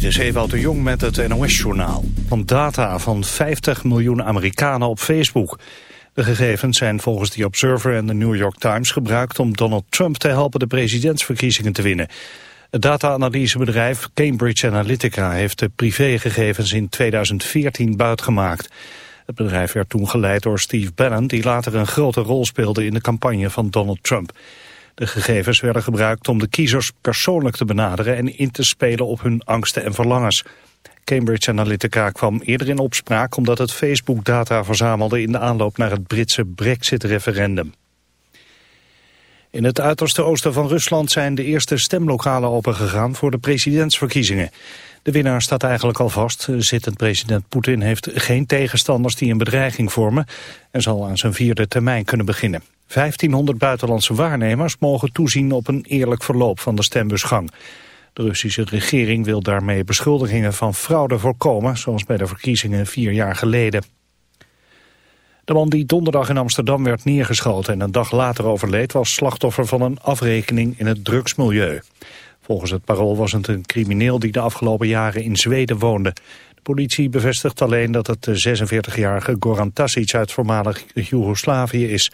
Dit is Ewout de Jong met het NOS-journaal. Van data van 50 miljoen Amerikanen op Facebook. De gegevens zijn volgens The Observer en de New York Times gebruikt... om Donald Trump te helpen de presidentsverkiezingen te winnen. Het data-analysebedrijf Cambridge Analytica... heeft de privégegevens in 2014 buitgemaakt. Het bedrijf werd toen geleid door Steve Bannon... die later een grote rol speelde in de campagne van Donald Trump. De gegevens werden gebruikt om de kiezers persoonlijk te benaderen en in te spelen op hun angsten en verlangens. Cambridge Analytica kwam eerder in opspraak omdat het Facebook data verzamelde in de aanloop naar het Britse Brexit-referendum. In het uiterste oosten van Rusland zijn de eerste stemlokalen opengegaan voor de presidentsverkiezingen. De winnaar staat eigenlijk al vast. Zittend president Poetin heeft geen tegenstanders die een bedreiging vormen... en zal aan zijn vierde termijn kunnen beginnen. 1500 buitenlandse waarnemers mogen toezien op een eerlijk verloop van de stembusgang. De Russische regering wil daarmee beschuldigingen van fraude voorkomen, zoals bij de verkiezingen vier jaar geleden. De man die donderdag in Amsterdam werd neergeschoten en een dag later overleed... was slachtoffer van een afrekening in het drugsmilieu. Volgens het parool was het een crimineel die de afgelopen jaren in Zweden woonde. De politie bevestigt alleen dat het de 46-jarige Goran Tasic uit voormalig Joegoslavië is.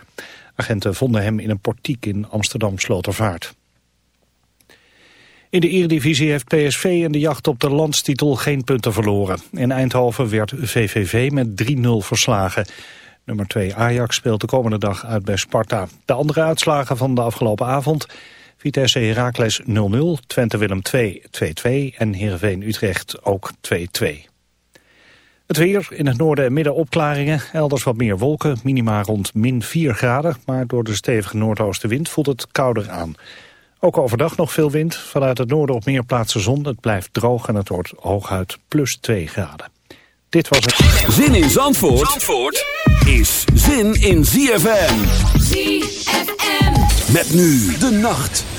Agenten vonden hem in een portiek in Amsterdam-Slotervaart. In de Eredivisie heeft PSV in de jacht op de landstitel geen punten verloren. In Eindhoven werd VVV met 3-0 verslagen. Nummer 2 Ajax speelt de komende dag uit bij Sparta. De andere uitslagen van de afgelopen avond... Vitesse Heracles 0-0, Twente Willem 2 2-2 en Heerenveen Utrecht ook 2-2. Het weer, in het noorden en midden opklaringen, elders wat meer wolken, minima rond min 4 graden, maar door de stevige noordoostenwind voelt het kouder aan. Ook overdag nog veel wind, vanuit het noorden op meer plaatsen zon, het blijft droog en het wordt hooguit plus 2 graden. Dit was het. Zin in Zandvoort, Zandvoort is zin in ZFM. ZFM. Met nu de nacht.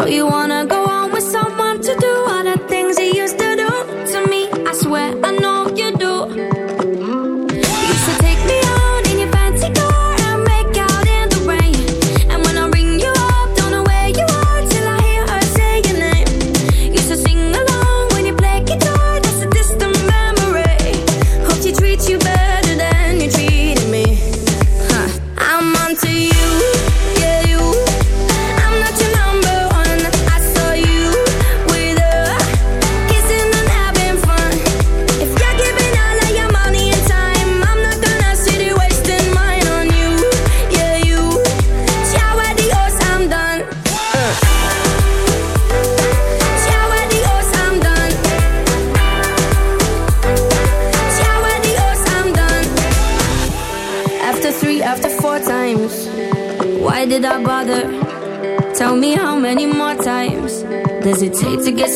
So you wanna go on with someone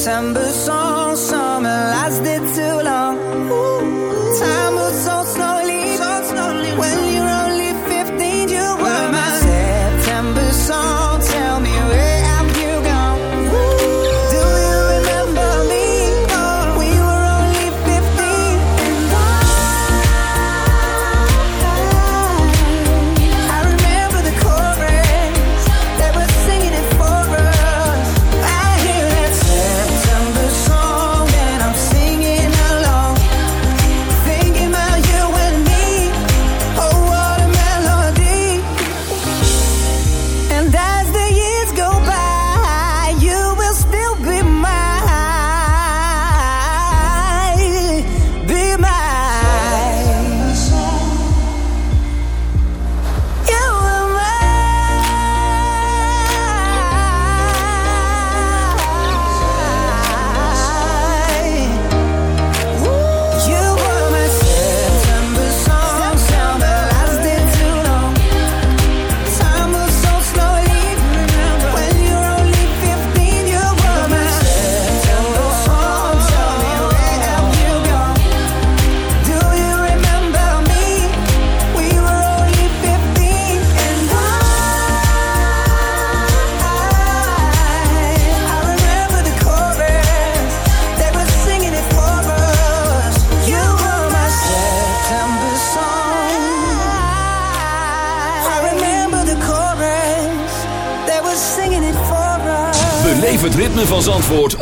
September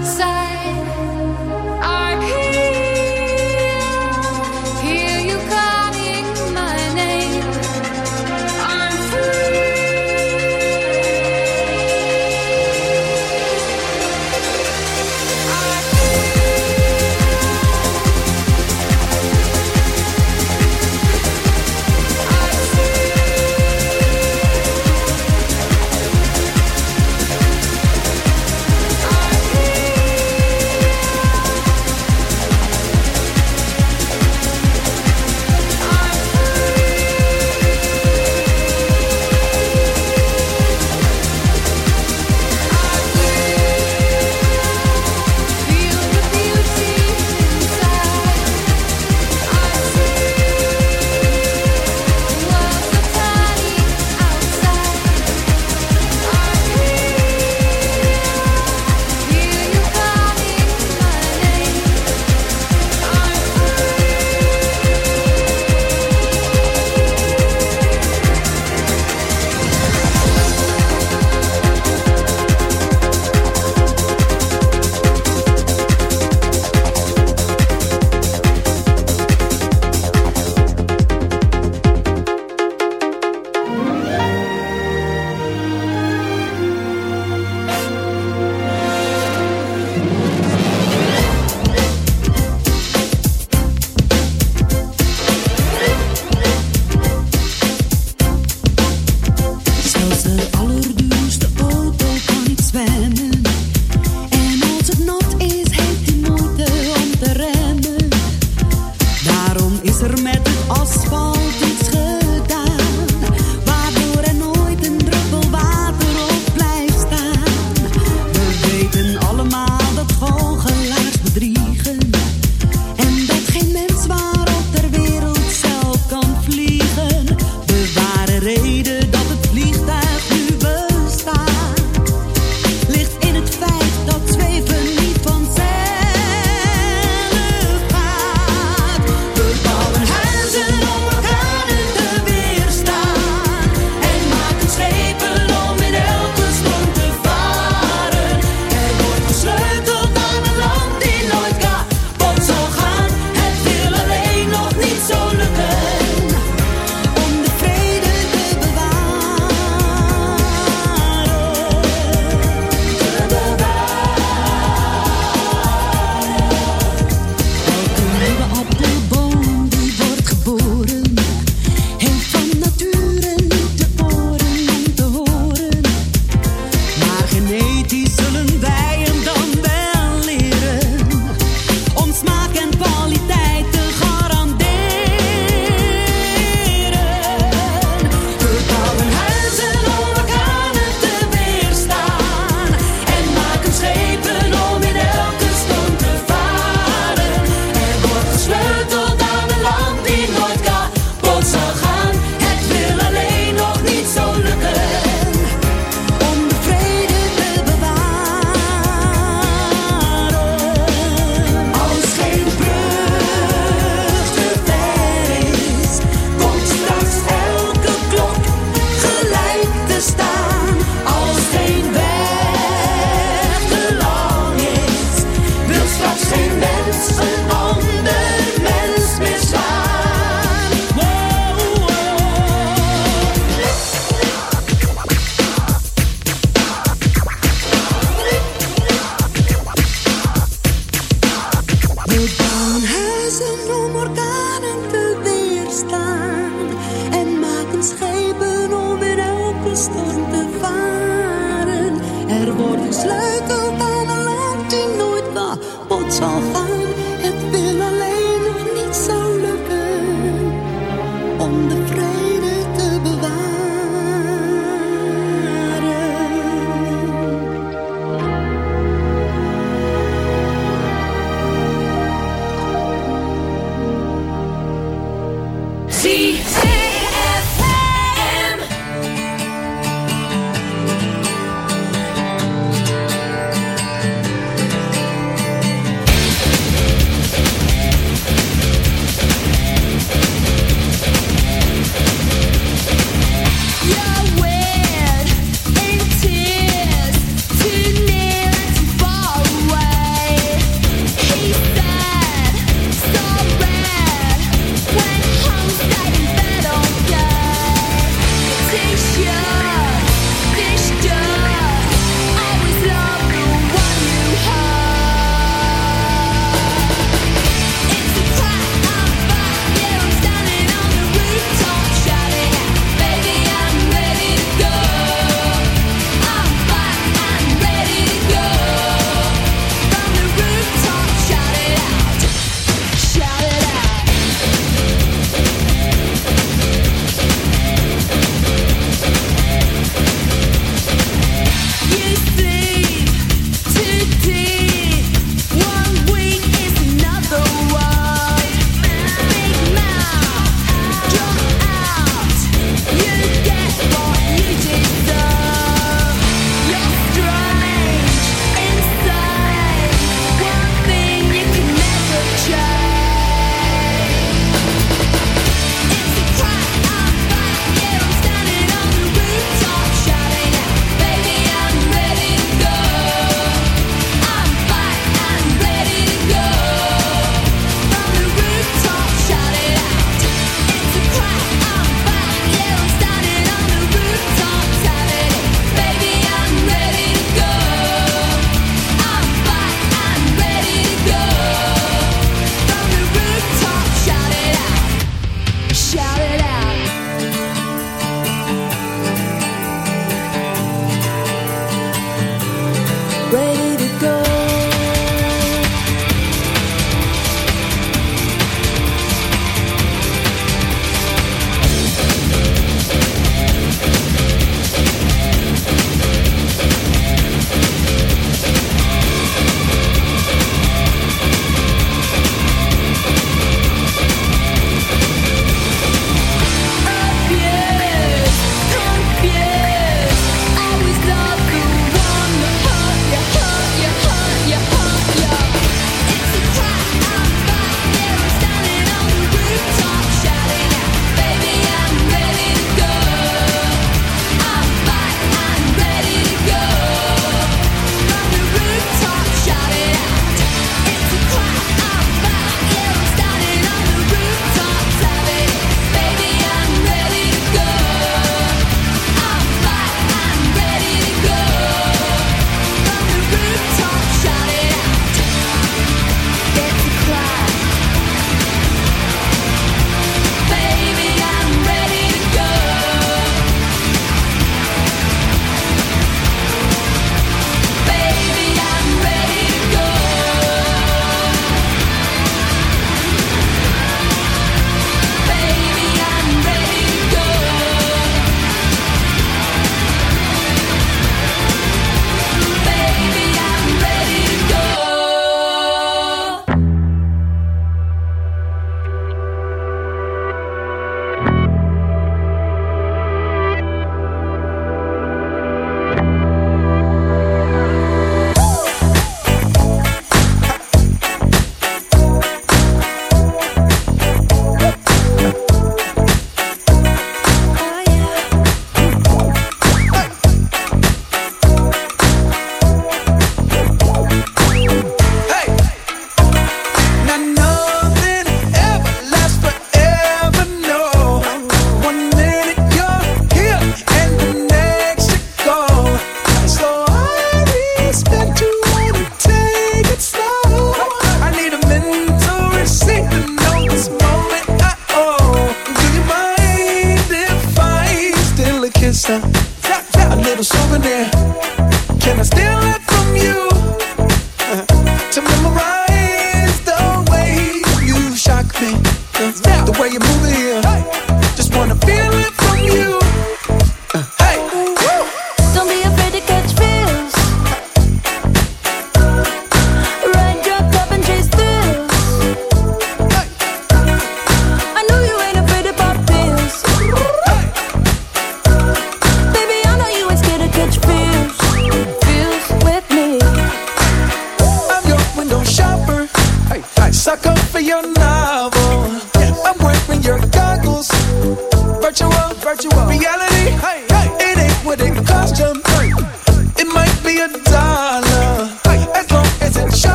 Outside.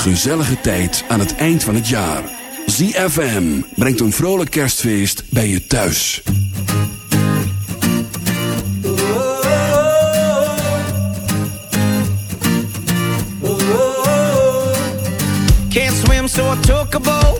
gezellige tijd aan het eind van het jaar. ZFM brengt een vrolijk kerstfeest bij je thuis. Can't swim so I took a boat.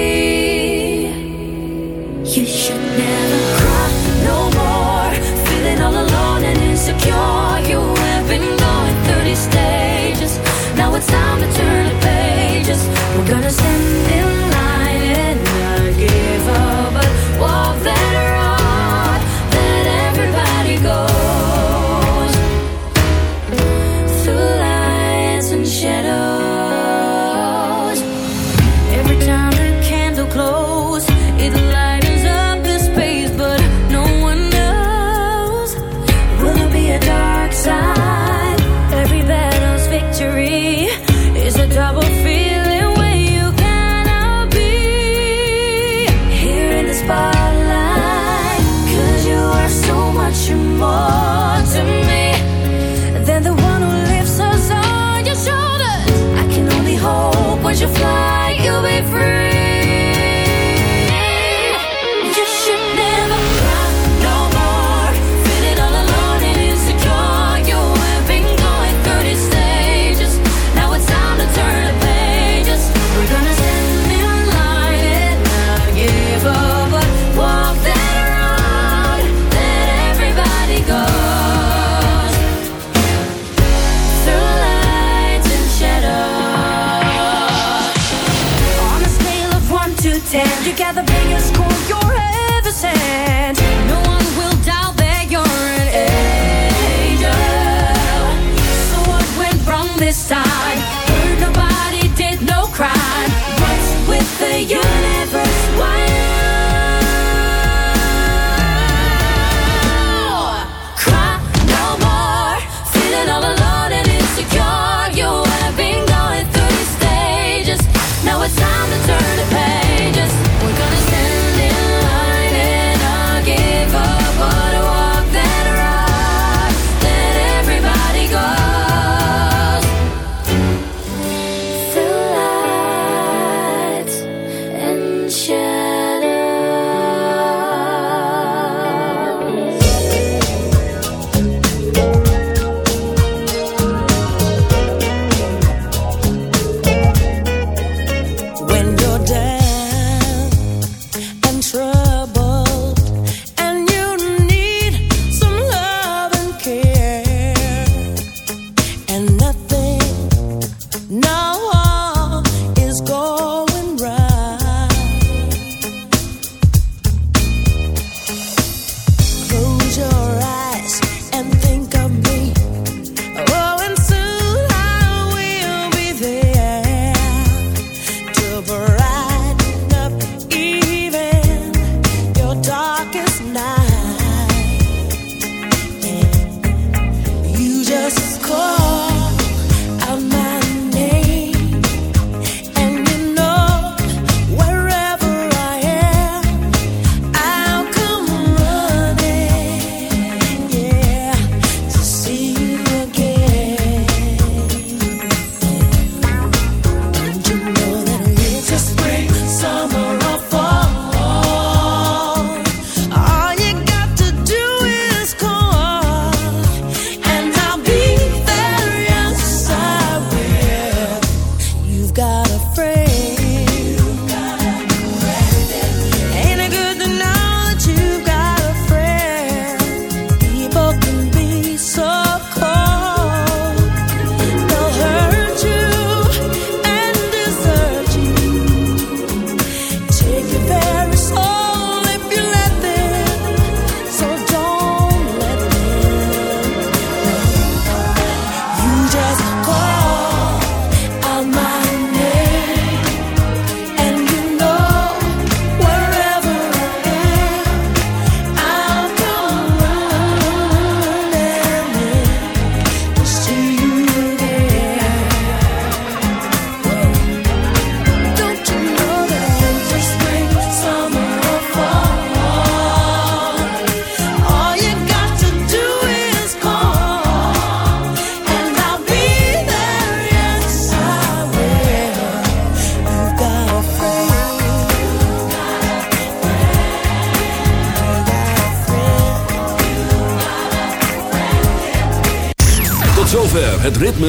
You have been going through these stages. Now it's time to turn the pages. We're gonna send.